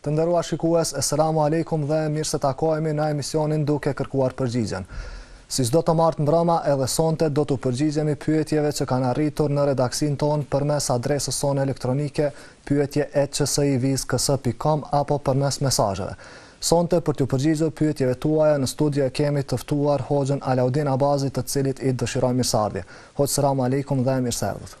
Të nderuar shikues, Eselamu Alejkum dhe mirë se takohemi në emisionin Duke kërkuar përgjigjen. Si çdo të martë mbrëma, edhe sonte do t'u përgjigjemi pyetjeve që kanë arritur në redaksinë tonë përmes adresës sonë elektronike pyetje@csiviz-ks.com apo përmes mesazheve. Sonte për t'u përgjigjur pyetjeve tuaja në studio e kemi të ftuar Hoxhën Alaudin Abazi të cilit i dëshirojmë mirëseardhje. Hoxhë Selamu Alejkum dhe mirë se erdhët.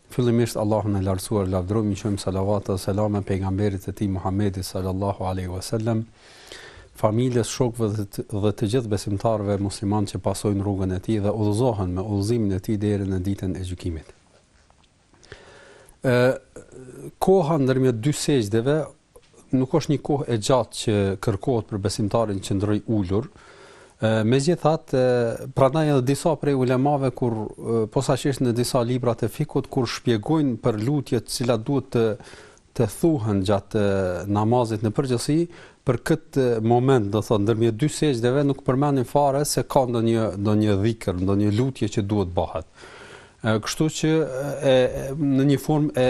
Fillimisht Allahun e Lartësuar lavdërojmë, çojmë salavat dhe selame pejgamberit të tij Muhammedit sallallahu alejhi ve sellem, familjes, shokëve dhe të gjithë besimtarëve muslimanë që pasojnë rrugën e tij dhe udhëzohen me udhëzimin e tij deri në ditën e gjykimit. Ë koha ndërmjet dy sexhdeve Nuk është një kohë e gjatë që kërkohet për besimtarin të qëndrojë ulur. Megjithatë, prandaj edhe disa prej ulemave kur posaçërisht në disa libra të fikut kur shpjegojnë për lutjet të cilat duhet të të thuhen gjatë namazit në përgjithësi, për këtë moment, do thotë ndërmjet dy sexhdeve nuk përmendin fare se ka ndonjë ndonjë dhikr, ndonjë lutje që duhet bëhet. Kështu që e, në një formë e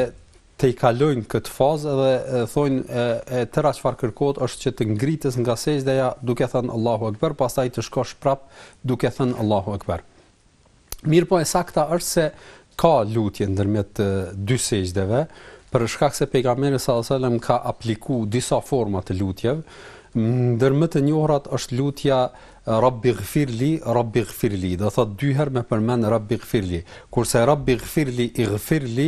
tejkalojnë këtë fazë dhe thonë e tëra çfarë kërkohet është që të ngritesh nga sexhdeja duke thënë Allahu Akbar, pastaj të shkosh prapë duke thënë Allahu Akbar. Mirëpo e sakta është se ka lutje ndërmjet dy sexhdeve, për shkak se pejgamberi sallallahu alajhi wasallam ka aplikuar disa forma të lutjeve, ndër më të njohurat është lutja Rabbi gfirli, Rabbi gfirli, do thotë dy herë me përmend Rabbi gfirli. Kurse Rabbi gfirli, igfirli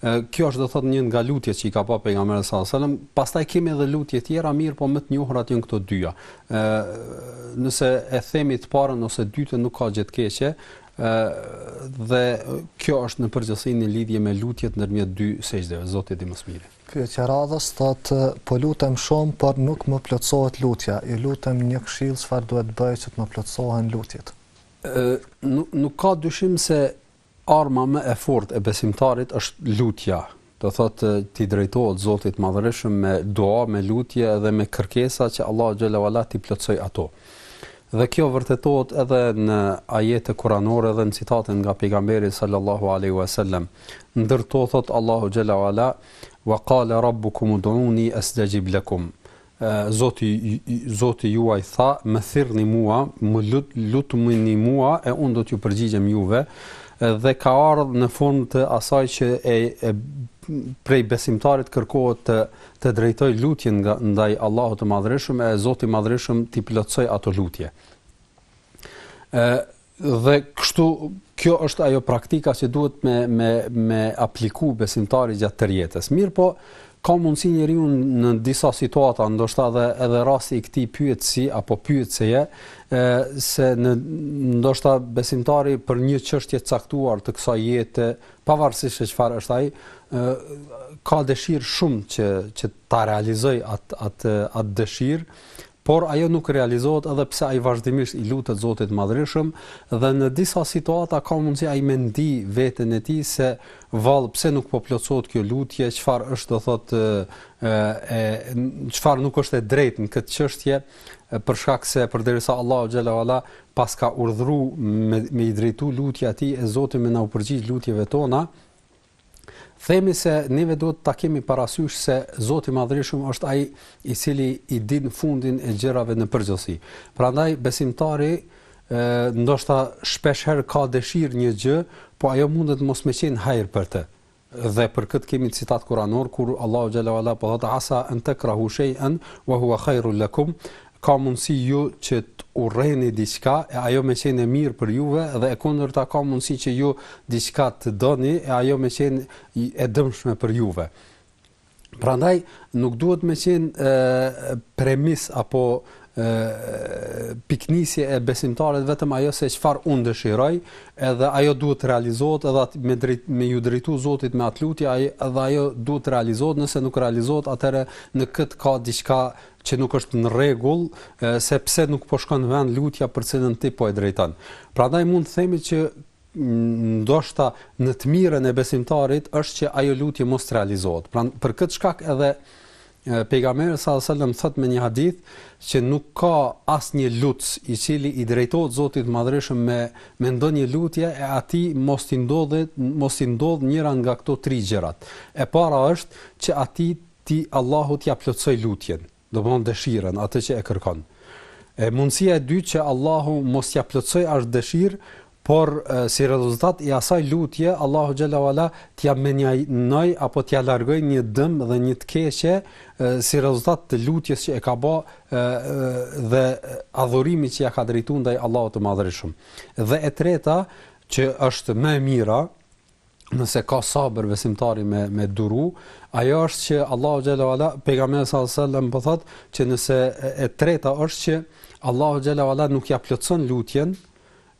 Kjo është do të thotë një nga lutjet që i ka ba pejgamberi sallallahu alajhi wasallam, pastaj kemi edhe lutje tjera, mirëpo më të njohurat janë këto dyja. Ë nëse e themi të parën ose dytën nuk ka gjë të keqe, ë dhe kjo është në përgjithësi në lidhje me lutjet ndërmjet dy sexhdeve, Zoti e di më së miri. Pyetja e radhës thotë po lutem shumë, por nuk më plotësohet lutja. Ju lutem një këshillë çfarë duhet të bëj që të më plotësohen lutjet. Ë nuk nuk ka dyshim se Arma më e fortë e besimtarit është lutja, do thotë t'i drejtohet Zotit të Madhërishëm me dua, me lutje dhe me kërkesa që Allahu xhele ue ala t'i plotësojë ato. Dhe kjo vërtetohet edhe në ajete kuranore dhe në citate nga pejgamberi sallallahu alaihi wasallam. Ndër to thotë Allahu xhele ue ala wa qala rabbukum ud'uni astajib lakum. Zoti, Zoti juaj tha, më thirrni mua, më lut, lutmini mua e unë do t'ju përgjigjem juve, dhe ka ardhë në formë të asaj që e, e prej besimtarit kërkohet të të drejtojë lutjen nga ndaj Allahut të Madhërishëm e Zoti i Madhërishëm t'i plotësojë ato lutje. Ë Dhe kështu kjo është ajo praktika që duhet me me me apliku besimtari gjatë tërë jetës. Mirpo ka mundësi njeriu në disa situata, ndoshta edhe edhe rasti i këtij pyetësi apo pyetëseje, ë se në ndoshta besimtari për një çështje të caktuar të kësaj jete, pavarësisht se çfarë është ai, ë ka dëshirë shumë që që ta realizojë atë atë atë dëshirë, Por ajo nuk realizohet edhe pse ai vazhdimisht i lutet Zotit të Madhërishëm dhe në disa situata ka mundësi ai me ndi veten e tij se vallë pse nuk po plotësohet kjo lutje, çfarë është do thotë e çfarë nuk është e drejtë në këtë çështje për shkak se përderisa Allahu xhel-le ue ala na ka urdhru me, me i drejtu lutjet atij e Zoti me na u përgjigj lutjeve tona, Themi se neve duhet ta kemi parasysh se Zoti i Madhërishëm është ai i cili i din fundin e gjërave në përgjithësi. Prandaj besimtari ndoshta shpesh herë ka dëshirë një gjë, po ajo mundet mos me qenë hajër për të. Dhe për këtë kemi citat kuranor kur Allahu xhel-le ue ala po thotë asa an takrahu shay'an wa huwa khairun lakum, Ka mundësi ju që të urreni diçka e ajo me qenë e mirë për juve dhe e kundërta ka mundësi që ju diçka të doni e ajo me qenë e dëmshme për juve. Prandaj nuk duhet me qenë premisë apo pikënisje e besimtarit vetëm ajo se çfarë unë dëshiroj, edhe ajo duhet të realizohet edhe atë me drejt me ju drejtu Zotit me atë lutje, ai edhe ajo duhet të realizohet, nëse nuk realizohet atëherë në këtë ka diçka që nuk është në rregull, sepse nuk po shkon në vend lutja për cilën ti po e drejton. Prandaj mund të themi që ndoshta në të mirën e besimtarit është që ajo lutje mos të realizohet. Pra për këtë shkak edhe pejgamberi sallallahu alajhi wasallam thotë me një hadith që nuk ka asnjë lutës i cili i drejtohet Zotit të Madhërishëm me me ndonjë lutje e atij mos i ndodhet mos i ndodh njëra nga këto tri gjërat. E para është që atij Ti Allahu t'ja plotësojë lutjen, domethënë dëshirën, atë që e kërkon. E mundësia e dytë që Allahu mos t'ja plotësojë atë dëshirë, por si rezultat i asaj lutje, Allahu xhel-le ue ala t'ja mënjanojë apo t'ja largojë një dëm dhe një të keqe si rezultat të lutjes që e ka ba dhe adhurimit që ja ka drejtu ndaj Allahut të Madhërishëm. Dhe e treta, që është më e mira, nëse ka sabër besimtari me me duru, ajo është që Allahu xhel-le ue ala pejgamberi sallallahu alajhi wasallam po thotë që nëse e, e treta është që Allahu xhel-le ue ala nuk ja plotëson lutjen,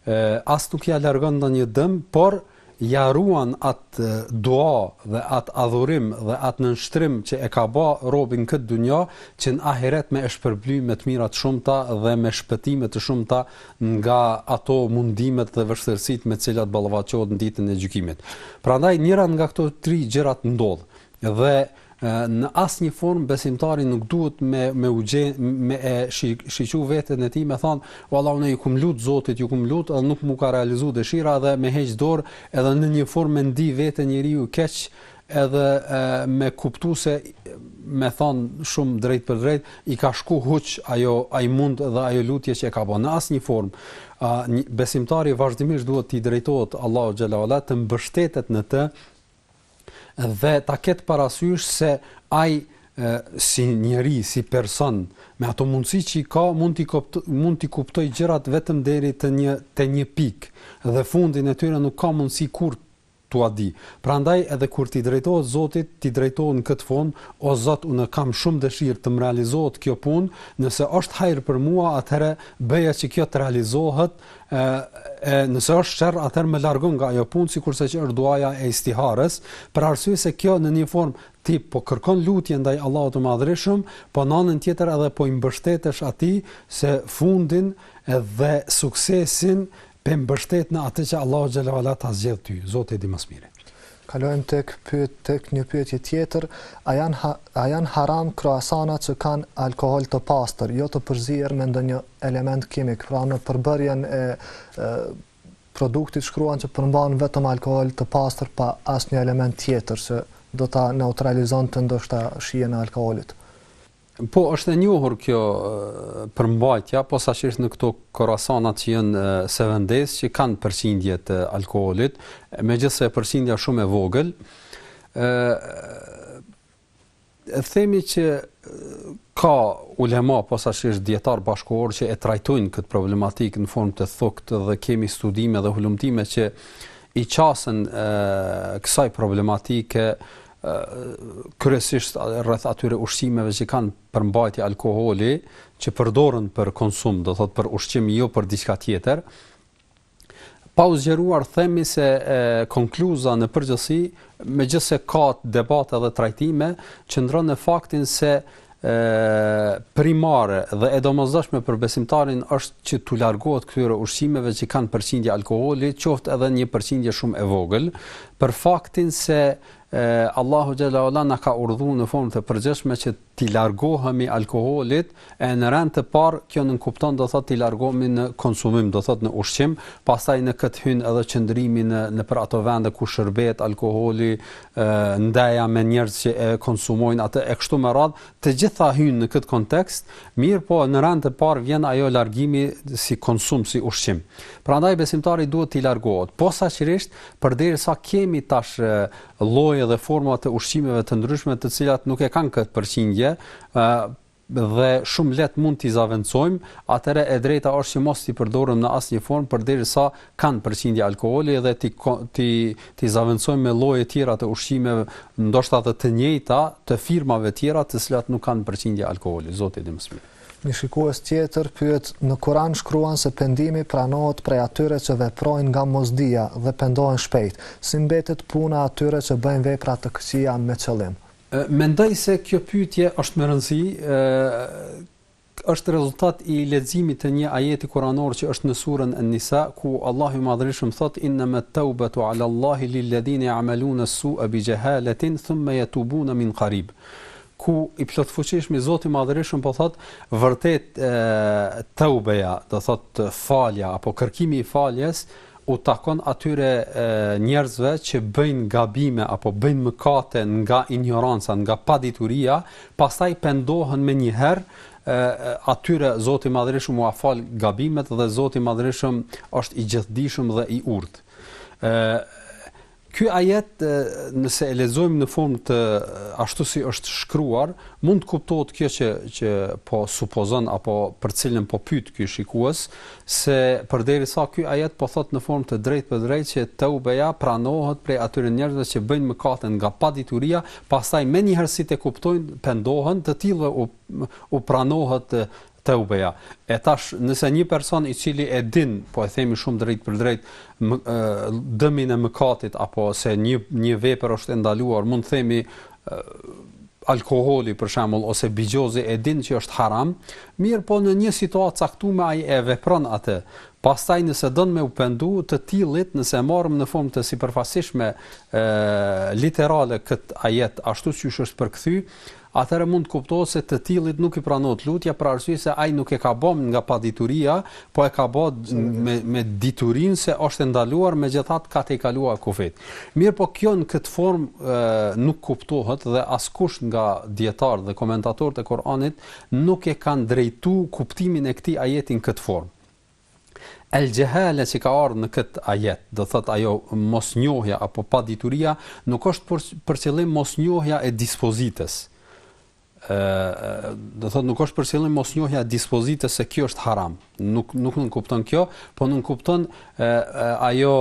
e, as nuk ja largon ndonjë dëm, por ja ruan atë dua dhe atë adhurim dhe atë nënshtrim që e ka ba robi n'këtë dynja që në ahiret me e shpërbly me të mira të shumta dhe me shpëtime të shumta nga ato mundimet dhe vështirësitë me të cilat ballafaqohet në ditën e gjykimit. Prandaj njëra nga këto tri gjërat ndodh dhe në asnjë formë besimtari nuk duhet me me u gje me e shiqu veten e tij me thanë valla unë ju kum lut Zotit ju kum lut edhe nuk m'u ka realizu dëshira dhe me heq dorë edhe në një formë me ndi veten njeriu keq edhe me kuptu se me thanë shumë drejtpërdrejt i ka shku huq ajo ai mund dhe ajo lutje që e ka bo në asnjë formë besimtari vazhdimisht duhet t'i drejtohet Allahut xhele ue ala të mbështetet në të dhe ta ketë parasysh se ai si njeri, si person, me ato mundësi që i ka, mund t'i kuptojë gjërat vetëm deri te një te një pikë dhe fundin e tyre nuk ka mundësi kurrë t'ua di. Prandaj edhe kur t'i drejtohet Zotit, t'i drejtohet në këtë fund, O Zot, unë kam shumë dëshirë të më realizohet kjo punë, nëse është hajr për mua, atëherë bëja që kjo të realizohet, e, e nëse është sherr, atëherë më largo nga ajo punë, sikurse që është duaja e istiharës, për arsye se kjo në një formë ti po kërkon lutje ndaj Allahut të Madhërishëm, po në anën tjetër edhe po i mbështetesh atij se fundin edhe suksesin po e mbështet në atë që Allahu xhele ue ala ta zgjedh ty, Zoti e di më së miri. Kalojmë tek pyet tek një pyetje tjetër, a janë ha, a janë haram kroasanat që kanë alkohol të pastër, jo të përzier me ndonjë element kimik, pra në përbërjen e, e produktit shkruan që përmban vetëm alkohol të pastër pa asnjë element tjetër që do ta neutralizonte ndoshta shijen e alkoholit. Po, është e njohur kjo përmbajtja, posaçërisht në këto kroasanat që janë seven days, që kanë përqindje të alkoholit, megjithëse përqindja shumë e vogël, e, e themi që ka ulema, posaçërisht dijetarë bashkëkohorë që e trajtojnë këtë problematikë në formë të thukët dhe kemi studime dhe hulumtime që i qasen e, kësaj problematike kryesisht rreth atyre ushqimeve që kanë përmbajtje alkoholi që përdoren për konsum, do thot për ushqim jo për diçka tjetër. Pa u zgjeruar themi se e, konkluza në përgjithësi, megjithëse ka debate dhe trajtime, qëndron në faktin se e primare dhe e domosdoshme për besimtarin është që t'u largohet këtyre ushqimeve që kanë përqindje alkoholi, qoftë edhe një përqindje shumë e vogël, për faktin se Allahu xhele ue ala na ka urdhëruar në formë të përgjithshme që t'i largohemi alkoholit, e në rend të parë kjo nënkupton do thotë t'i largohemi në konsumim, do thotë në ushqim, pastaj në këtë hyn edhe qëndrimi në nëpër ato vende ku shërbehet alkoholi, ndaja me njerëz që e konsumojnë atë e kështu me radh, të gjitha hyjnë në këtë kontekst, mirëpo në rend të parë vjen ajo largimi si konsum si ushqim. Prandaj besimtari duhet të largohet posaçërisht përderisa kemi tash lloje dhe forma të ushqimeve të ndryshme të cilat nuk e kanë këtë përqindje, dhe shumë lehtë mund t'i zavendsojmë, atëherë e drejta është që mos t'i përdorim në asnjë formë përderisa kanë përqindje alkooli dhe t'i t'i t'i zavendsojmë me lloje tjera të ushqimeve, ndoshta edhe të njëjta të firmave tjera të cilat nuk kanë përqindje alkooli. Zoti e di më së miri. Një shikues tjetër pyet, në Kuran shkruan se pendimi pranohet prej atyre që veprojnë nga mosdija dhe pendohen shpejt. Si mbetet puna e atyre që bëjnë vepra të këqija me qëllim? Mendoj se kjo pyetje është me rëndësi, është rezultat i leximit të një ajeti kuranor që është në surën An-Nisa, ku Allahu i Madhërishëm thotë inna mat-taubatu 'ala Allahi lil-ladhina ya'maluna as-su'a bi jahalatin thumma yatubuna min qarib. Ku i plotfuqishmi Zoti i Madhërishëm po thotë vërtet taubeja, do thotë falja apo kërkimi i faljes u takon atyre njerëzve që bëjnë gabime apo bëjnë mëkate nga injoranca, nga padituria, pastaj pendohen menjëherë atyre Zoti i Madhërishëm ua fal gabimet dhe Zoti i Madhërishëm është i gjithdijshëm dhe i urtë. Ky ajet, nëse e lexojmë në formë të ashtu si është shkruar, mund të kuptohet kjo që që po supozon apo për cilën po pyet ky shikues se përderisa ky ajet po thotë në formë të drejtpërdrejtë që teubeja pranohet prej atyre njerëzve që bëjnë mëkate nga padituria, pastaj menjëherë si ta kuptojnë, pendohen, të tillëve u u pranohet Teubeja. E tash, nëse një person i cili e din, po e themi shumë drejtpërdrejt, dëmin e mëkatit apo se një një vepër është e ndaluar, mund të themi alkooli për shembull ose bixhozi e din që është haram, mirëpo në një situatë të caktuar ai e vepron atë. Pastaj nëse don me u pendu të tillit, nëse e marrim në formë të sipërfaqshme ë literale kët ajet ashtu siç është përkthy, atëherë mund të kuptohet se të tillit nuk i pranohet lutja për arsye se ai nuk e ka ba nga padituria, po e ka ba me, me diturinë se është e ndaluar, megjithatë ka tejkaluar kufijt. Mirëpo kjo në këtë formë nuk kuptohet dhe askush nga dietarët dhe komentatorët e Kur'anit nuk e kanë drejtu kuptimin e këtij ajeti në këtë formë. El-Jehale që ka ardhur në këtë ajet, do thotë ajo mosnjohja apo padituria, nuk është për, për qëllim mosnjohja e dispozitës. ë do thotë nuk është për qëllim mosnjohja e dispozitës se kjo është haram. Nuk nënkupton kjo, po nënkupton ë ajo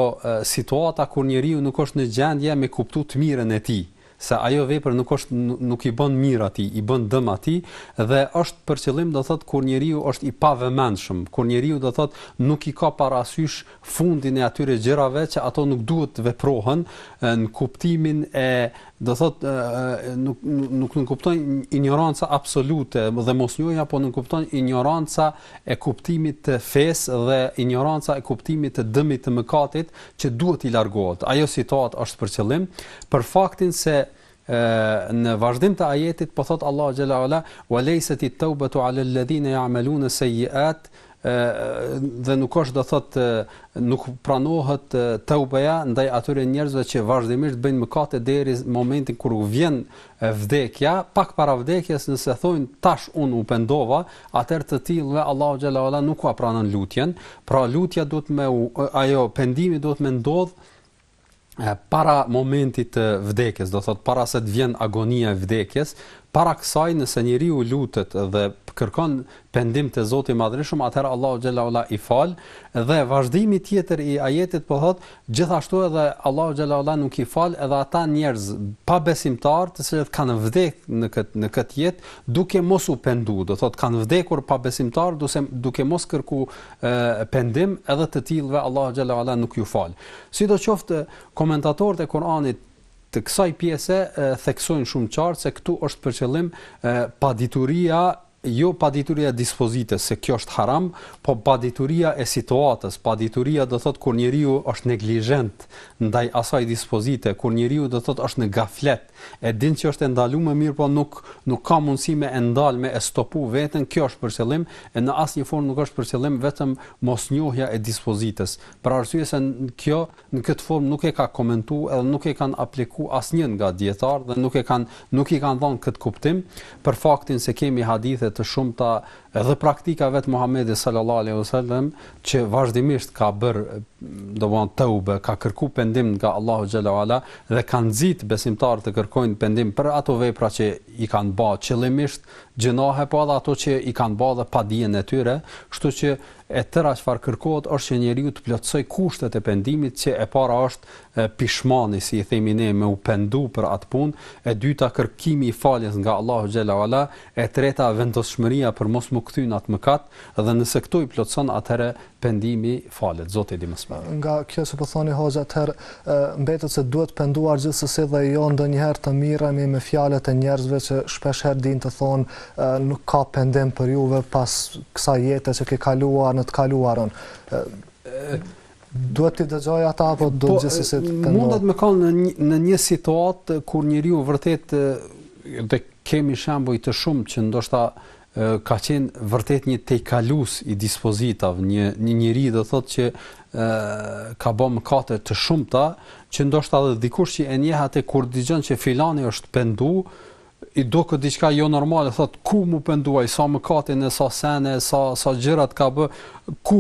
situata kur njeriu nuk është në gjendje me kuptu të mirën e tij. se ajo vepër nuk është nuk i bën mirë atij, i bën dëm atij dhe është për qëllim do thotë kur njeriu është i pavëmendshëm, kur njeriu do thotë nuk i ka parasysh fundin e atyre gjërave që ato nuk duhet të veprohen në kuptimin e do thotë nuk nënkupton injoranca absolute dhe mosnjohja po nënkupton injoranca e kuptimit të fesë dhe injoranca e kuptimit të dëmit të mëkatit që duhet t'i largohet, ajo situatë është për qëllim, për faktin se në vazhdim të ajetit po thot Allahu xhelle ve ala wa laysat it-taubatu 'ala alladhina ya'malun as-sayyi'at dhe nuk është do thot nuk pranohet teubeja ndaj atyre njerëzve që vazhdimisht bëjnë mëkate deri në momentin kur u vjen vdekja, pak para vdekjes nëse thojnë tash unë u pendova, atëherë të tillëve Allahu xhelle ve ala nuk ua pranon lutjen, pra lutja duhet me u, ajo pendimi duhet me ndodh para momentit të vdekjes, do thot para se të vjen agonia e vdekjes, para kësaj nëse njeriu lutet dhe kërkon pendim te Zoti i Madhërishëm atëherë Allahu xhelle ve ala i fal dhe vazhdimi tjetër i ajetit po thot gjithashtu edhe Allahu xhelle ve ala nuk i fal edhe ata njerëz pabesimtarë të cilët kanë vdek në kët në kët jetë duke mos u pendu do thot kanë vdekur pabesimtarë duke duke mos kërku e, pendim edhe të tillëve Allahu xhelle ve ala nuk ju fal sidoqoftë komentatorët e Kuranit të kësaj pjese theksojnë shumë qartë se këtu është për qëllim padituria Jo padituria e dispozitës se kjo është haram, po padituria e situatës, padituria do thotë kur njeriu është neglizhent ndaj asaj dispozite, kur njeriu do thotë është në gaflet, e din që është e ndalume mirëpo nuk nuk ka mundësi me e ndal me e stopu veten, kjo është për qëllim e në asnjë formë nuk është për qëllim vetëm mosnjohja e dispozitës. Për arsye se kjo Në këtë formë nuk e ka komentu edhe nuk e kanë apliku asnjë nga dijetarë dhe nuk e kanë nuk i kanë dhënë këtë kuptim për faktin se kemi hadithe të shumta edhe praktika vetë Muhamedi sallallahu alaihi wasallam që vazhdimisht ka bërë domon teube ka kërku pendim nga Allahu xhelle ve ala dhe ka nxit besimtarët të kërkojnë pendim për ato vepra që i kanë ba qëllimisht gjynahe po edhe ato që i kanë ba dhe pa dijen e tyre kështu që E tëra çfarë kërkohet është që njeriu të plotësojë kushtet e pendimit që e para është pishmani si i themi ne me u pendu për atë punë, e dyta kërkimi i faljes nga Allahu xhele ue ala, e treta vendoshmëria për mos mu kthy në atë mëkat, dhe nëse këto i plotëson atëherë pendimi falet, Zoti e di më së miri. Nga kjo që po thoni hoxhë atëherë mbetet se duhet penduar gjithsesi dhe jo ndonjëherë të mirremi me fjalët e njerëzve që shpesh herë dinë të thonë Nuk ka pendim për juve pas kësaj jete që ke kaluar në të kaluarën. Duhet t'i dëgjoj ata apo duhet po, gjithsesi të pendohet? Mundet me kanë në një situatë kur njeriu vërtet dhe kemi shembuj të shumë që ndoshta ka qenë vërtet një tejkalus i dispozitave, një një njeri do thotë që ka bë mëkate të shumta, që ndoshta edhe dikush që e njeh atë kur dëgjon që filani është pendu, i duket diçka jo normale, thotë ku mu pendu ai, sa mëkate e sa sene, sa sa gjëra ka bë, ku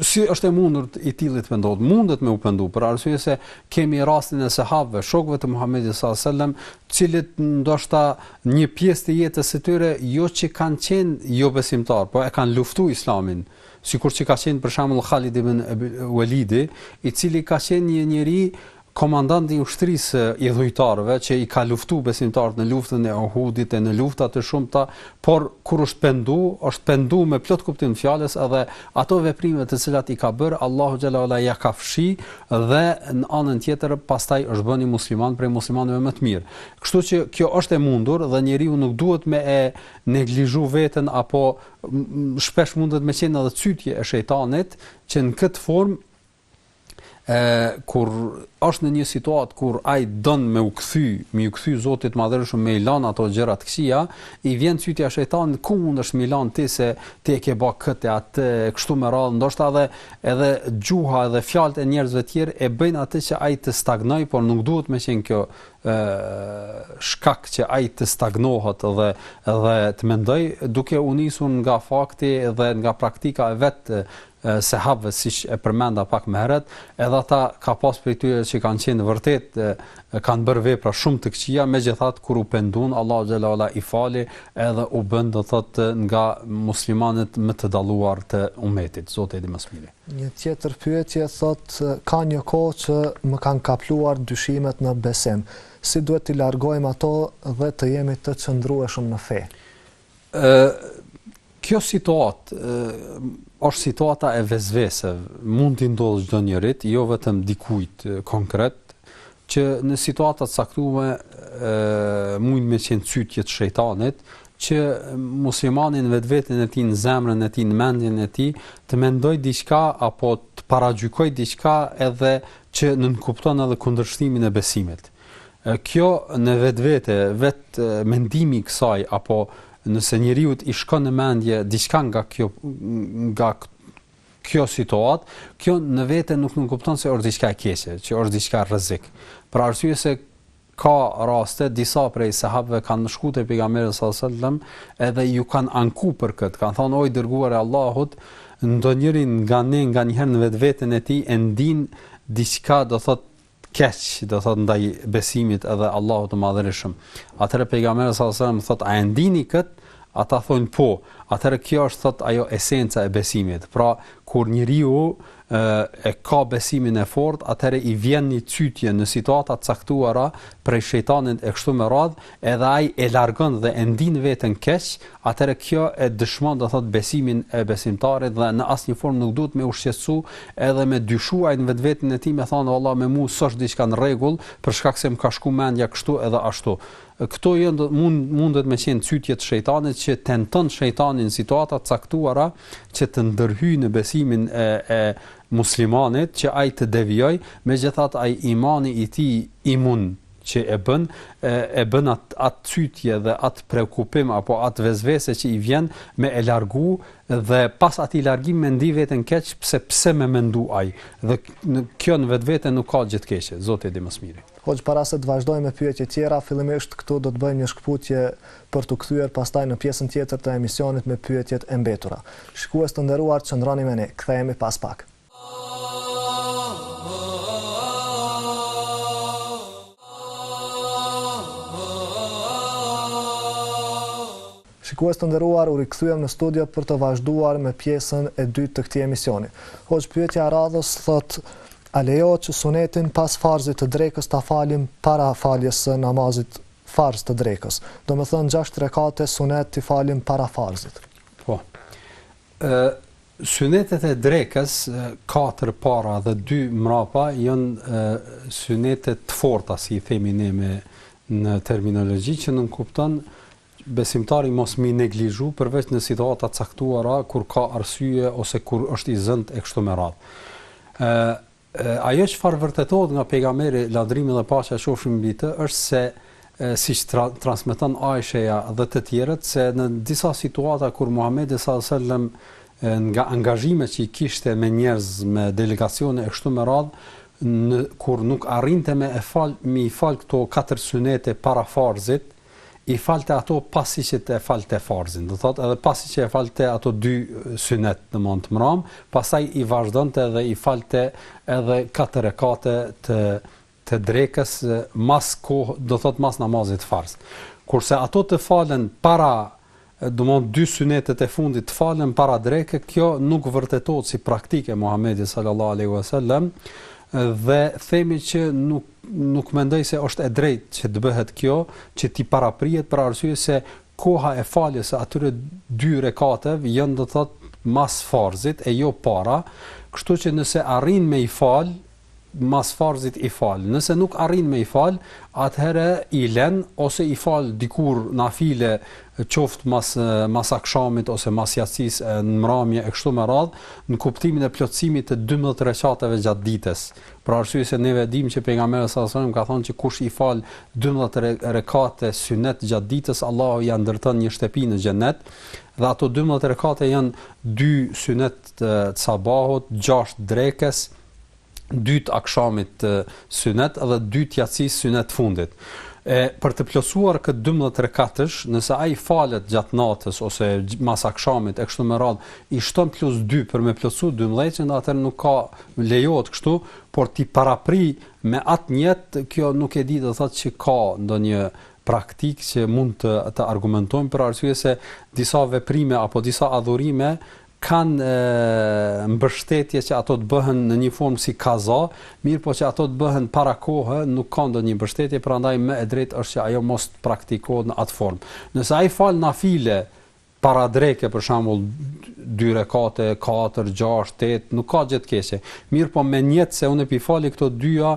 si është e mundur i tilli të pendohet? Mundet me u pendu për arsye se kemi rastin e sahabëve, shokëve të Muhamedit salallahu alejhi ue selem, të cilët ndoshta një pjesë të jetës së tyre jo që kanë qenë jo besimtar, po e kanë luftu Islamin sikur që ka qenë për shembull Halid ibn Uelidi, i cili ka qenë një njeri Komandanti i ushtrisë idhujtarëve që i ka luftu besimtarët në luftën e Uhudit e në lufta të shumta, por kur është pendu, është pendu me plot kuptim të fjalës edhe ato veprime të cilat i ka bërë Allahu xhele ue ala ia ka fshi dhe në anën tjetër pastaj është bë një musliman prej muslimanëve më të mirë. Kështu që kjo është e mundur dhe njeriu nuk duhet me e neglizhu veten apo shpesh mundet me qenë edhe cytje e shejtanit që në këtë formë ë kur është në një situatë kur ai don me u kthy, me u kthy Zotit të Madhërishëm me i lan ato gjëra të këqija, i vjen cytja shejtanit ku mundesh me i lan ti se ti e ke bë këtë atë kështu me radhë, ndoshta edhe edhe gjuha edhe fjalët e njerëzve të tjerë e bëjnë atë që ai të stagnoj, por nuk duhet me qenë kjo ë shkak që ai të stagnohet dhe dhe të mendoj duke u nisur nga fakti dhe nga praktika e vet sehabëve siç e përmenda pak më herët, edhe ata ka pas prej tyre që kanë qenë vërtet kanë bërë vepra shumë të këqija, megjithatë kur u pendun, Allahu xhele ue ala i fali edhe u bën do thotë nga muslimanët më të dalluar të umetit, Zoti e di më së miri. Një tjetër pyetje thotë ka një kohë që më kanë kapluar dyshimet në besim. Si duhet t'i largojmë ato dhe të jemi të qëndrueshëm në fe? Ë kjo situatë është situata e vesveseve, mund t'i ndodhë çdo njërit, jo vetëm dikujt konkret, që në situata të caktume mujnë me qenë cytje të shejtanit që muslimani në vetveten e tij në zemrën e tij në mendjen e tij të mendojë diçka apo të paragjykojë diçka edhe që nënkupton edhe kundërshtimin e besimit. Kjo në vetvete, vetë mendimi i kësaj apo nëse njeriut i shkon në mendje diçka nga kjo nga kjo situatë, kjo në vete nuk nënkupton se është diçka e keqe, që është diçka rrezik. Për arsye se ka raste disa prej sahabëve kanë shku te pejgamberi sallallahu alajhi wasallam edhe ju kanë anku për këtë, kanë thanë o i dërguar i Allahut, ndonjëri nga ne nganjëherë në vetveten e tij e ndin diçka do thotë keq, do thotë ndaj besimit edhe Allahut të Madhërishëm. Atëherë pejgamberi sallallahu alajhi wasallam thotë a e ndini këtë? Ata thonë po. Atëherë kjo është thotë ajo esenca e besimit. Pra, kur njeriu e ka besimin e fortë, atëherë i vjen një cytje në situata të caktuara prej shejtanit e kështu me radhë, edhe ai e largon dhe e ndin veten keq, atëherë kjo e dëshmon do thotë besimin e besimtarit dhe në asnjë formë nuk duhet me u shqetësu edhe me dyshu ai në vetveten e tij me thanë valla me mua s'është diçka në rregull për shkak se më ka shku mendja kështu edhe ashtu. Këto janë mund mundet me qenë cytje të shejtanit që tenton shejtani në situata të caktuara që të ndërhyjë në besimin e muslimanit që ai të devijojë, megjithatë ai imani i tij imun që e bën e, e bën atë at cytje dhe atë preokupim apo atë vesvese që i vjen me e largu dhe pas atij largim me ndi veten keq pse pse me mendu ai dhe kjo në vetvete nuk ka gjë të keqe zoti e di më së miri Hoxhë para se të vazhdojmë me pyetjet tjera fillimisht këtu do të bëjmë një shkëputje për t'u kthyer pastaj në pjesën tjetër të emisionit me pyetjet e mbetura shikues të nderuar qëndroni me ne kthehemi pas pak Shikues të nderuar, u rikthyem në studio për të vazhduar me pjesën e dytë të këtij emisioni. Hoxhë pyetja e radhës thotë a lejohet që sunetin pas farzit të drekës ta falim para faljes së namazit farz të drekës. Domethënë 6 rekate sunet t'i falim para farzit. Po. E, synetet e drekës, katër para dhe dy mrapa, janë synete të forta, si i themi ne me në terminologji, që nënkupton besimtari mos m'i neglizhu përveç në situata caktuara kur ka arsye ose kur është i zënt e kështu me radhë. Ajo çfarë vërtetohet nga pejgamberi lavdërimi dhe paqja qofshin mbi të është se siç transmeton Aisheja dhe të tjerët se në disa situata kur Muhamedi sallallahu alaihi wasallam nga angazhimet që i kishte me njerëz, me delegacione e kështu me radhë, kur nuk arrinte me i fal këto katër synete para farzit, i falte ato pasi që e falte farzin, do thotë edhe pasi që e falte ato dy synet, domethënë të mram, pastaj i vazhdonte dhe i falte edhe katër rekate të të drekës mas kohë, do thotë mas namazit farz. Kurse ata të falen para domthon dy synetet e fundit të falen para dreke kjo nuk vërtetohet si praktikë e Muhamedit sallallahu alaihi wasallam dhe themi që nuk nuk mendoj se është e drejtë që të bëhet kjo që t'i paraprihet për arsye se koha e faljes së atyre dy rekateve janë do të thotë mas farzit e jo para kështu që nëse arrin me i fal mas farzit i fal. Nëse nuk arrin me i fal, atëherë i len ose i fal dikur nafile, qoftë mas mas akshamit ose mas jacisë në mramje e kështu me radhë, në kuptimin e plotësimit të dymbëdhjetë rekateve gjatë ditës. Për arsye se ne e dimë që pejgamberi sallallahu alajhi wasallam ka thanë që kush i fal dymbëdhjetë rekate synet gjatë ditës, Allahu ia ndërton një shtëpi në xhenet. Dhe ato dymbëdhjetë rekate janë dy synet të sabahut, gjashtë drekës, dy të akshamit synet dhe dy të jacisë synet fundit. E për të plotësuar këtë 12 rekatësh, nëse ai falet gjatë natës ose mas akshamit e kështu me radh, i shton plus 2 për me plotësu 12-ën, atëherë nuk ka lejohet kështu, por t'i parapri me atë njet, kjo nuk e di do të thotë që ka ndonjë praktikë që mund të të argumentojmë për arsye se disa veprime apo disa adhurime kanë mbështetje që ato të bëhen në një formë si kaza, mirëpo që ato të bëhen para kohe, nuk ka ndonjë mbështetje, prandaj më e drejt është që ajo mos të praktikohet në atë formë. Nëse ai fal nafile, para dreke për shembull dy rekate 4 6 8 nuk ka gjë të keqe. Mirëpo me njet se unë p'i fali këto dyja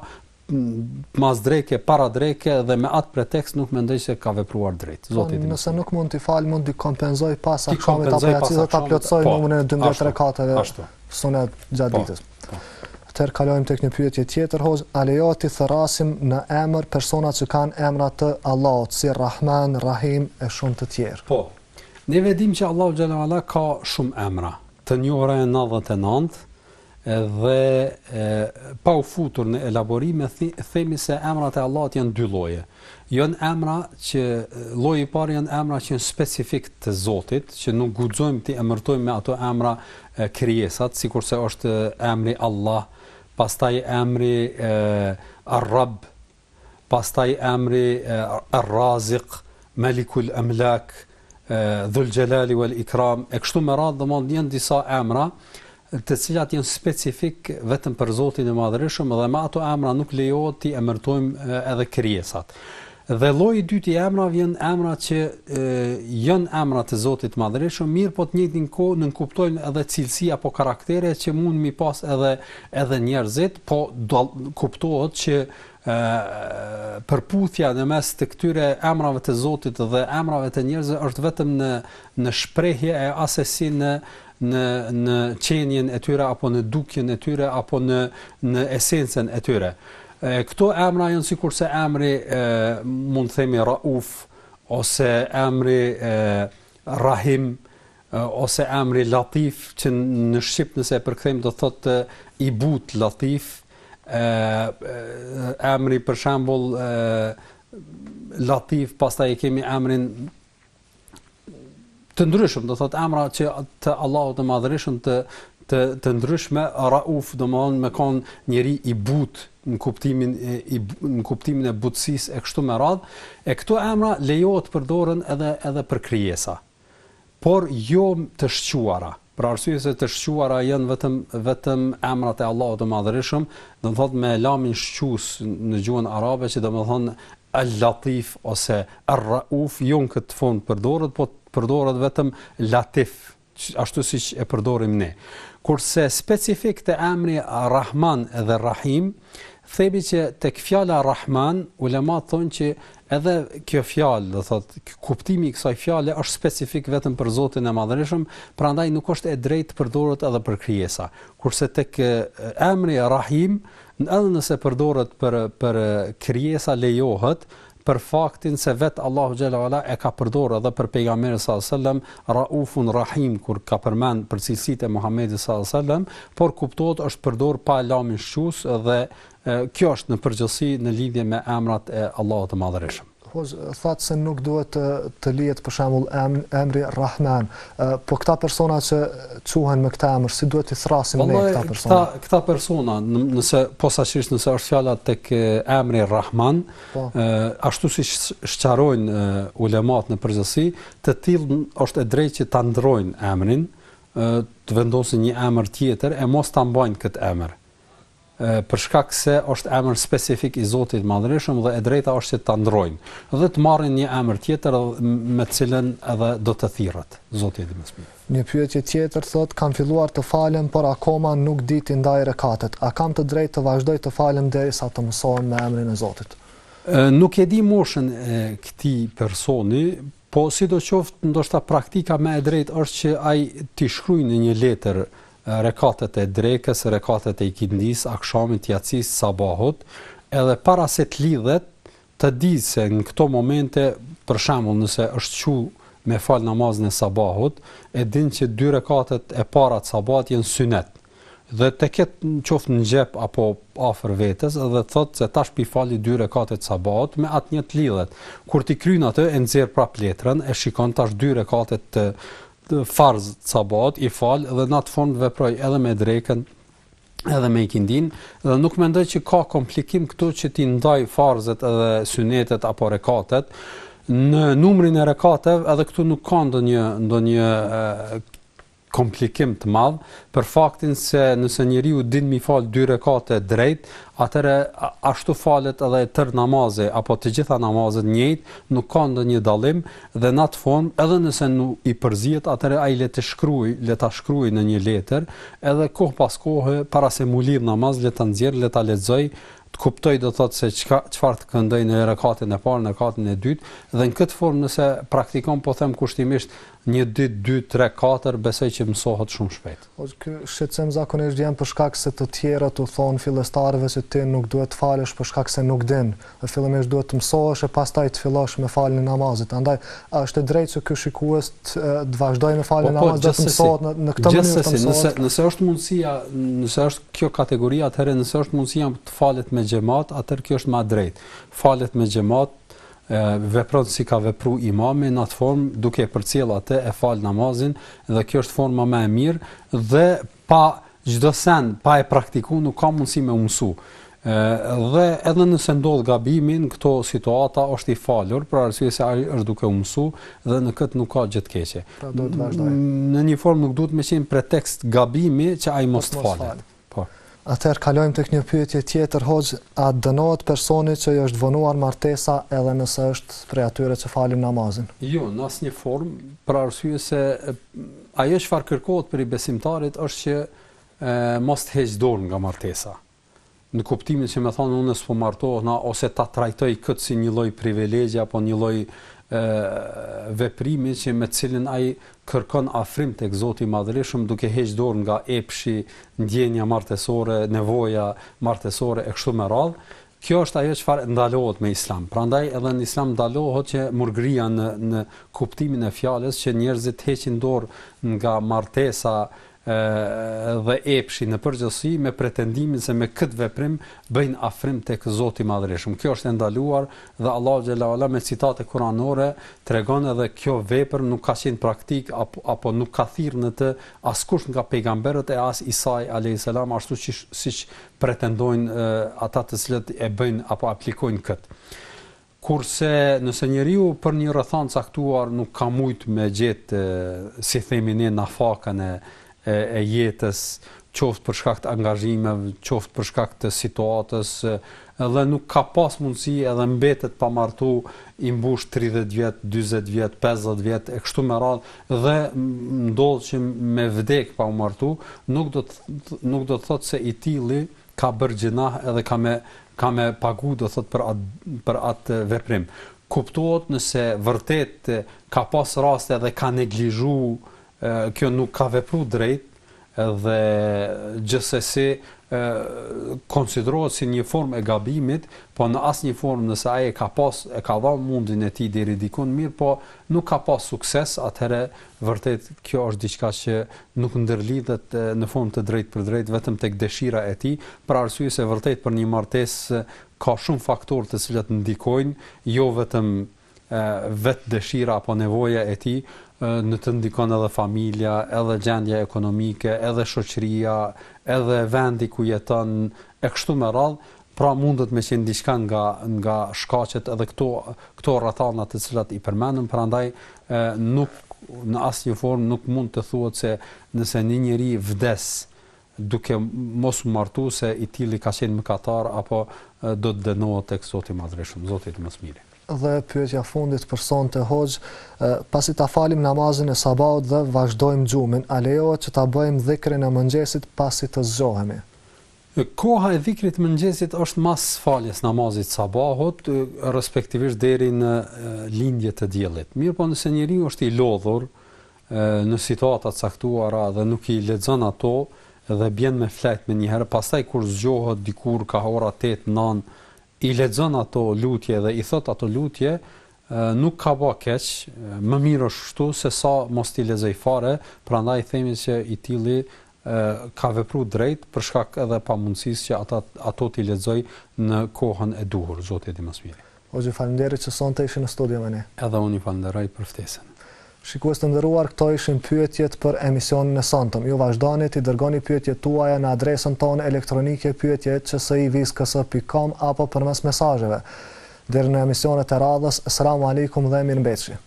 mas dreke, para dreke dhe me atë pretekst nuk mendoj se ka vepruar drejt. Po, Zoti i dinë. Nëse nuk mund t'i fal, mund t'i kompenzoj pas akshamit apo jacisë dhe ta plotësoj po, numrin e 12 rekateve. Ashtu. Sunet gjatë po, ditës. Po. Atëherë kalojmë tek një pyetje tjetër, hoxhë, a lejohet t'i thërrasim në emër persona që kanë emra të Allahut, si Rahman, Rahim e shumë të tjerë. Po. Ne e dimë që Allahu xhalla ka shumë emra, të njohura e 99 Dhe pa u futur në elaborime, themi se emrat e Allahut janë dy lloje. Janë emra që lloji i parë janë emra që janë specifik të Zotit, që nuk guxojmë t'i emërtojmë me ato emra krijesat, sikurse është emri Allah, pastaj emri Ar-Rabb, pastaj emri Errazik, Melikul Emlak, Dhul Xhelali Wal Ikram e kështu me radhë, domthonë janë disa emra të cilat janë specifik vetëm për Zotin e Madhërishëm dhe me ato emra nuk lejohet t'i emërtojmë edhe krijesat. Dhe lloji i dytë i emrave janë emra që janë emra të Zotit të Madhërishëm, mirëpo të njëjtin kohë nënkuptojnë edhe cilësi apo karaktere që mund mi pas edhe edhe njerëzit, po kuptohet që përputhja në mes të këtyre emrave të Zotit dhe emrave të njerëzve është vetëm në në shprehje e asesi në në në qenien e tyre apo në dukjen e tyre apo në në esencën e tyre. E, këto emra janë sikurse emri e, mund të themi Rauf ose emri e, Rahim ose emri Latif që në shqip nëse e përkthejmë do të thotë i butë Latif, ë emri për shembull Latif, pastaj kemi emra të ndryshëm, do thotë emra që të Allahut të Madhërishëm të të të ndryshme Rauf, domethonë me kon njeri i butë në kuptimin e i në kuptimin e butësisë e kështu me radhë, e këto emra lejohet të përdoren edhe edhe për krijesa, por jo të shquara, për arsye se të shquara janë vetëm vetëm emrat e Allahut të Madhërishëm, domethonë me lamin shqus në gjuhën arabe që domethënë Al-Latif ose Ar-Rauf, jo në këtë formë përdoret, po përdoret vetëm Latif, ashtu siç e përdorim ne. Kurse specifik te emri Rahman dhe Rahim, themi që tek fjala Rahman, ulematë thonë që edhe kjo fjalë, do thotë, kuptimi i kësaj fjale është specifik vetëm për Zotin e Madhërishëm, prandaj nuk është e drejtë të përdoret edhe për krijesa. Kurse tek emri Rahim, edhe nëse përdoret për për krijesa lejohet, për faktin se vetë Allahu xhel-le ue ala e ka përdorë edhe për pejgamberin sallallahu alejhi ue sellem Raufun Rahim kur ka përmend për cilësitë e Muhamedit sallallahu alejhi ue sellem, por kuptohet është përdorë pa lamin shqus dhe kjo është në përgjithësi në lidhje me emrat e Allahut të Madhërishëm. Hoxhë, thotë se nuk duhet të të lihet për shembull emri Rahman. Po këta persona që quhen me këtë emër, si duhet t'i thërrasim ne këta persona? Këta këta persona, nëse posaçërisht nëse është fjala tek emri Rahman, Po. Ë ashtu siç sqarojnë ulemat në përgjithësi, të tillë është e drejtë që ta ndrrojnë emrin, ë të vendosin një emër tjetër e mos ta mbajnë këtë emër. Ë për shkak se është emër specifik i Zotit të Madhërishëm dhe e drejta është që ta ndrrojnë dhe të marrin një emër tjetër me të cilën edhe do të thirret. Zoti e di më së miri. Një pyetje tjetër thotë kam filluar të falem por akoma nuk di t'i ndaj rekatet a kam të drejtë të vazhdoj të falem derisa të mësohem me emrin e Zotit. Nuk e di moshën e këtij personi, po sidoqoftë ndoshta praktika më e drejtë është që ai t'i shkruajë në një letër rekatet e drekës, rekatet e ikindisë, akshamit, jacisë, sabahut, edhe para se të lidhet, Të di se në këto momente, për shembull, nëse është çu me fal namazin e sabahut, e din që dy rekatet e para të sabahut janë synet. Dhe ta ketë qoftë në xhep apo afër vetes dhe të thotë se tash pi fali dy rekate të sabahut, me atë nijet të lidhet. Kur t'i kryen atë e nxjerr prap letrën e shikon tash dy rekate të farz të sabahut i fal dhe në atë formë veprojë edhe me drekën edhe me ikindinë dhe nuk mendoj që ka komplikim këtu që t'i ndajë farzet edhe synetet apo rekatet në numrin e rekateve edhe këtu nuk ka ndonjë ndonjë komplikim të madh për faktin se nëse njeriu din mi fal dy rekate drejt, atëherë ashtu falet edhe tërë namazi apo të gjitha namazet njëjtë, nuk ka ndonjë dallim Dhe n'atë formë, edhe nëse i përzihet, atëherë ai le të shkruajë, le ta shkruajë në një letër, edhe kohë pas kohe, para se mu lidhë namaz, le ta nxjerrë, le ta lexojë, të kuptojë, do të thotë, se çka, çfarë të këndojë në rekatin e parë, në rekatin e dytë, dhe në këtë formë nëse e praktikon, po them kushtimisht, një ditë, dy, tre, katër, besoj që mësohet shumë shpejt. Por ky shqetësim zakonisht vjen për shkak se të tjerët u thonë fillestarëve që ti nuk duhet të falesh për shkak se nuk din, dhe fillimisht duhet të mësohesh e pastaj të fillosh me faljen e namazit. Andaj, a është e drejtë që ky shikues të vazhdojë me faljen e namazit dhe të mësohet në në këtë mënyrë të mësohet? Gjithsesi, nëse është mundësia, nëse është kjo kategori, atëherë nëse është mundësia të falet me xhamat, atëherë kjo është më e drejtë. Falet me xhamat, vepron si ka vepru imami në atë formë duke e përcjell atë e fal namazin dhe kjo është forma më e mirë dhe pa çdo sen pa e praktiku nuk ka mundësi me u mësu dhe edhe nëse ndodh gabimi n'këto situata është i falur për arsye se ai është duke u mësu dhe në këtë nuk ka gjë të keqe pra në një formë nuk duhet me qenë pretekst gabimi që ai mos të falet Po. Atëherë kalojmë tek një pyetje tjetër hoxhë, a dënohet personi që i është vonuar martesa edhe nëse është prej atyre që falin namazin? Jo, në asnjë formë, për arsye se ajo çfarë kërkohet prej besimtarit është që mos të heqë dorë nga martesa. Në kuptimin që me thënë unë s'po martohem ose ta trajtoj këtë si një lloj privilegji apo një lloj veprimi që me të cilin ai kërkon afrim tek Zoti i Madhërishëm duke heq dorë nga epshi, ndjenja martesore, nevoja martesore e kështu me radhë, kjo është ajo çfarë ndalohet me Islam. Prandaj edhe në Islam ndalohet që murgëria në në kuptimin e fjalës që njerëzit të heqin dorë nga martesa, dhe epshi në përgjithësi me pretendimin se me këtë veprim bëjnë afrim tek Zoti i Madhërishëm. Kjo është e ndaluar dhe Allahu xhel-le ue ala me citate kuranore tregon edhe kjo vepër nuk ka qenë praktikë apo, apo nuk ka thirrë në të askush nga pejgamberët e as Isai alejhi selam ashtu siç siç pretendojnë ata të cilët e bëjnë apo aplikojnë këtë. Kurse nëse njeriu për një rrethanë të caktuar nuk ka mujt me gjet si themi ne nafakën e e jetës, qoftë për shkak të angazhimeve, qoftë për shkak të situatës, edhe nuk ka pas mundësi edhe mbetet pa martu, i mbush tridhjetë vjet, dyzet vjet, pesëdhjetë vjet e kështu me radhë dhe ndodh që me vdek pa u martu, nuk do të nuk do të thotë se i tilli ka bërë gjynah edhe ka me ka me pagu do thot për at për at veprim kuptohet nëse vërtet ka pas raste edhe ka neglizhu kjo nuk ka vepru drejt dhe gjithsesi konsiderohet si një formë e gabimit, po në asnjë formë nëse ai e ka pas e ka ba mundin e tij deri dikun mirë, po nuk ka pas sukses, atëherë vërtet kjo është diçka që nuk ndërlidhet në formë të drejtpërdrejtë vetëm tek dëshira e tij, për arsye se vërtet për një martesë ka shumë faktorë të cilët ndikojnë, jo vetëm vetë dëshira apo nevoja e tij, në të ndikon edhe familja, edhe gjendja ekonomike, edhe shoqëria, edhe vendi ku jeton e kështu me radhë, Pra mundet me qenë diçka nga nga shkaqet edhe këto këto rrethana të cilat i përmendëm, prandaj nuk në asnjë formë nuk mund të thuhet se nëse një njeri vdes duke mos u martu se i tilli ka qenë mëkatar apo do të dënohet tek Zoti i Madhërishëm, Zoti i Mëshmirë. Dhe pyetja e fundit për sonte hoxhë, pasi ta falim namazin e sabahut dhe vazhdojmë gjumin, a lejohet që ta bëjmë dhikrin e mëngjesit pasi të zgjohemi? Koha e dhikrit të mëngjesit është mas faljes namazit sabahut, respektivisht deri në lindje të diellit. Mirpo nëse njeriu është i lodhur në situata të caktuara dhe nuk i lexon ato dhe bjen me flajt me njëherë, pastaj kur zgjohet dikur ka ora 8, 9, i lexon ato lutje dhe i thot ato lutje, nuk ka ba keq, më mirë është kështu se sa mos ti lexoj fare, prandaj themi se i tilli ka vepru drejt për shkak edhe pamundësisë që ato ti lexoj në kohën e duhur zoti e di më së miri. Hoxhë faleminderit që sonte ishe në studio me ne. Edhe unë ju falënderoj për ftesën. Shikues të nderuar këto ishin pyetjet për emisionin e sontëm. Ju vazhdoni ti dërgoni pyetjet tuaja në adresën tonë elektronike pyetje@civizkc.com apo përmes mesazheve. Deri në emisionet e radhës, Selamu Alejkum dhe Mirëmbetshi.